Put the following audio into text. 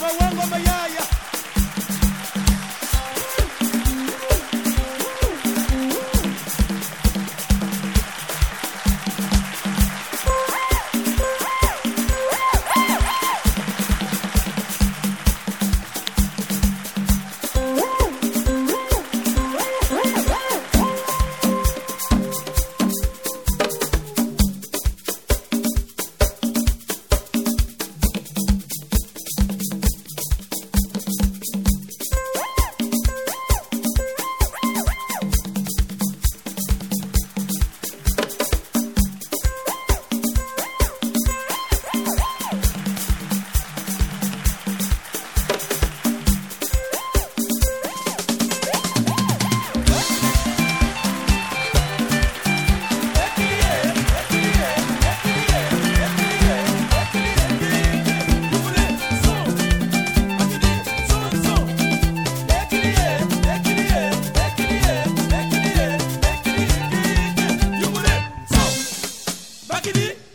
Vamos Mayai. Bagini.